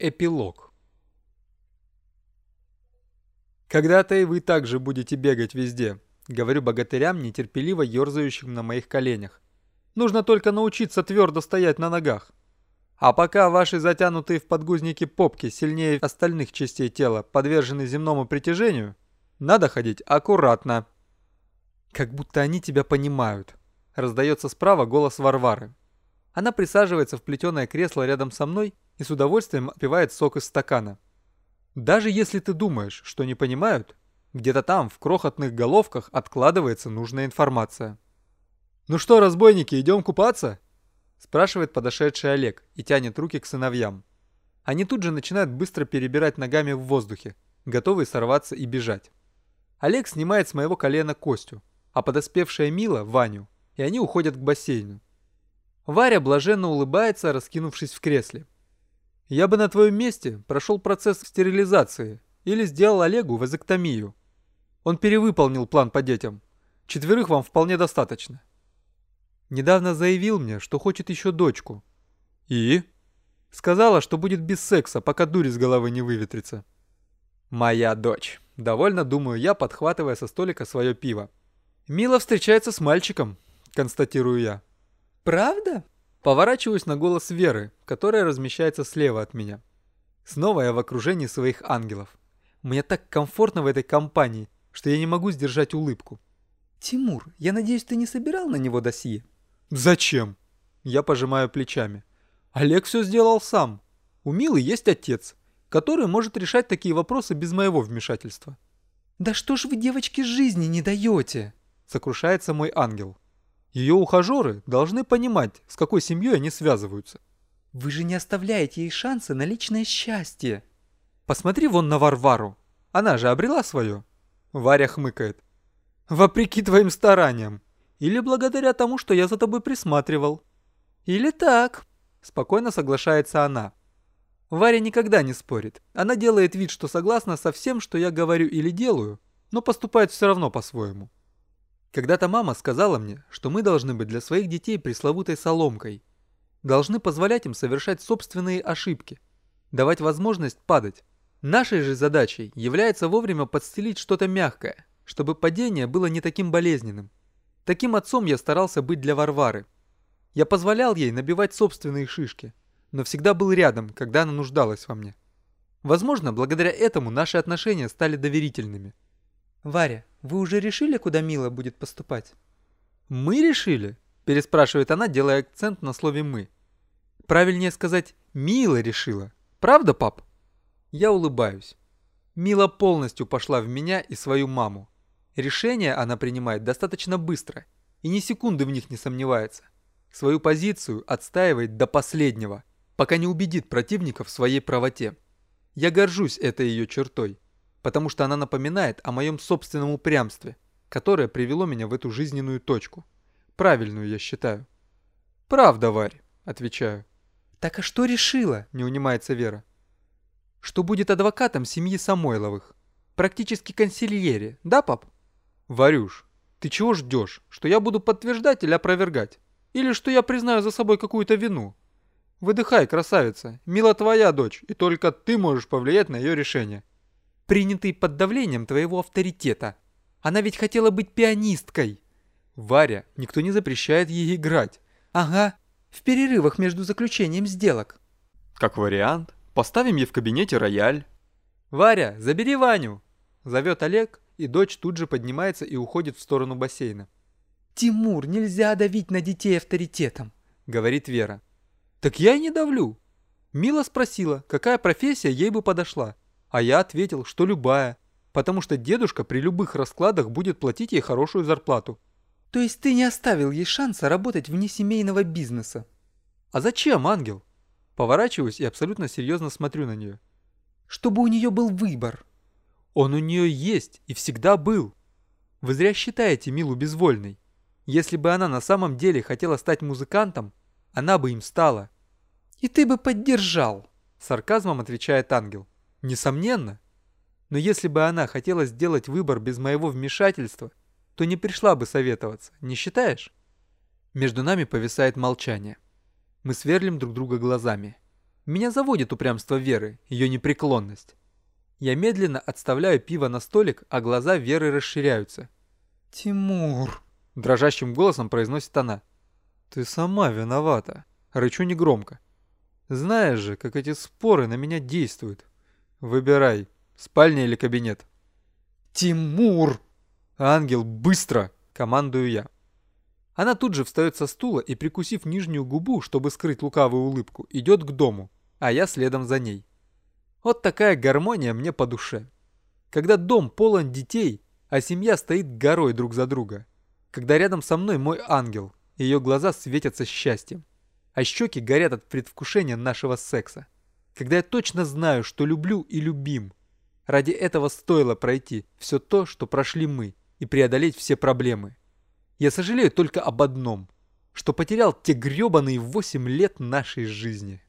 Эпилог. Когда-то и вы также будете бегать везде, говорю богатырям, нетерпеливо ерзающим на моих коленях. Нужно только научиться твердо стоять на ногах. А пока ваши затянутые в подгузники попки сильнее остальных частей тела подвержены земному притяжению, надо ходить аккуратно. Как будто они тебя понимают. Раздается справа голос Варвары. Она присаживается в плетеное кресло рядом со мной и с удовольствием опивает сок из стакана. Даже если ты думаешь, что не понимают, где-то там, в крохотных головках, откладывается нужная информация. «Ну что, разбойники, идем купаться?» спрашивает подошедший Олег и тянет руки к сыновьям. Они тут же начинают быстро перебирать ногами в воздухе, готовые сорваться и бежать. Олег снимает с моего колена Костю, а подоспевшая Мила – Ваню, и они уходят к бассейну. Варя блаженно улыбается, раскинувшись в кресле. Я бы на твоем месте прошел процесс стерилизации или сделал Олегу вазоктомию. Он перевыполнил план по детям. Четверых вам вполне достаточно. Недавно заявил мне, что хочет еще дочку. И? Сказала, что будет без секса, пока дурь из головы не выветрится. Моя дочь. Довольно думаю я, подхватывая со столика свое пиво. Мила встречается с мальчиком, констатирую я. «Правда?» Поворачиваюсь на голос Веры, которая размещается слева от меня. Снова я в окружении своих ангелов. Мне так комфортно в этой компании, что я не могу сдержать улыбку. «Тимур, я надеюсь, ты не собирал на него досье?» «Зачем?» Я пожимаю плечами. Олег все сделал сам. У Милы есть отец, который может решать такие вопросы без моего вмешательства. «Да что ж вы девочке жизни не даете?» Сокрушается мой ангел. Ее ухажеры должны понимать, с какой семьей они связываются. Вы же не оставляете ей шансы на личное счастье. Посмотри вон на Варвару. Она же обрела свое. Варя хмыкает. Вопреки твоим стараниям. Или благодаря тому, что я за тобой присматривал. Или так. Спокойно соглашается она. Варя никогда не спорит. Она делает вид, что согласна со всем, что я говорю или делаю, но поступает все равно по-своему. Когда-то мама сказала мне, что мы должны быть для своих детей пресловутой соломкой. Должны позволять им совершать собственные ошибки. Давать возможность падать. Нашей же задачей является вовремя подстелить что-то мягкое, чтобы падение было не таким болезненным. Таким отцом я старался быть для Варвары. Я позволял ей набивать собственные шишки, но всегда был рядом, когда она нуждалась во мне. Возможно, благодаря этому наши отношения стали доверительными. «Варя, вы уже решили, куда Мила будет поступать?» «Мы решили?» – переспрашивает она, делая акцент на слове «мы». Правильнее сказать «Мила решила». Правда, пап? Я улыбаюсь. Мила полностью пошла в меня и свою маму. Решения она принимает достаточно быстро и ни секунды в них не сомневается. Свою позицию отстаивает до последнего, пока не убедит противников в своей правоте. Я горжусь этой ее чертой потому что она напоминает о моем собственном упрямстве, которое привело меня в эту жизненную точку. Правильную, я считаю. «Правда, Варь», — отвечаю. «Так а что решила?» — не унимается Вера. «Что будет адвокатом семьи Самойловых. Практически консильере, да, пап?» «Варюш, ты чего ждешь? Что я буду подтверждать или опровергать? Или что я признаю за собой какую-то вину? Выдыхай, красавица, мила твоя дочь, и только ты можешь повлиять на ее решение принятый под давлением твоего авторитета. Она ведь хотела быть пианисткой. Варя, никто не запрещает ей играть. Ага, в перерывах между заключением сделок. Как вариант, поставим ей в кабинете рояль. Варя, забери Ваню. Зовет Олег, и дочь тут же поднимается и уходит в сторону бассейна. «Тимур, нельзя давить на детей авторитетом», — говорит Вера. «Так я и не давлю». Мила спросила, какая профессия ей бы подошла. А я ответил, что любая, потому что дедушка при любых раскладах будет платить ей хорошую зарплату. То есть ты не оставил ей шанса работать вне семейного бизнеса? А зачем, ангел? Поворачиваюсь и абсолютно серьезно смотрю на нее. Чтобы у нее был выбор. Он у нее есть и всегда был. Вы зря считаете Милу безвольной. Если бы она на самом деле хотела стать музыкантом, она бы им стала. И ты бы поддержал, сарказмом отвечает ангел. Несомненно. Но если бы она хотела сделать выбор без моего вмешательства, то не пришла бы советоваться, не считаешь? Между нами повисает молчание. Мы сверлим друг друга глазами. Меня заводит упрямство Веры, ее непреклонность. Я медленно отставляю пиво на столик, а глаза Веры расширяются. «Тимур!» – дрожащим голосом произносит она. «Ты сама виновата!» – рычу негромко. «Знаешь же, как эти споры на меня действуют. Выбирай, спальня или кабинет». «Тимур!» «Ангел, быстро!» – командую я. Она тут же встает со стула и, прикусив нижнюю губу, чтобы скрыть лукавую улыбку, идет к дому, а я следом за ней. Вот такая гармония мне по душе. Когда дом полон детей, а семья стоит горой друг за друга. Когда рядом со мной мой ангел, ее глаза светятся счастьем, а щеки горят от предвкушения нашего секса. Когда я точно знаю, что люблю и любим. Ради этого стоило пройти все то, что прошли мы, и преодолеть все проблемы. Я сожалею только об одном, что потерял те гребаные восемь лет нашей жизни.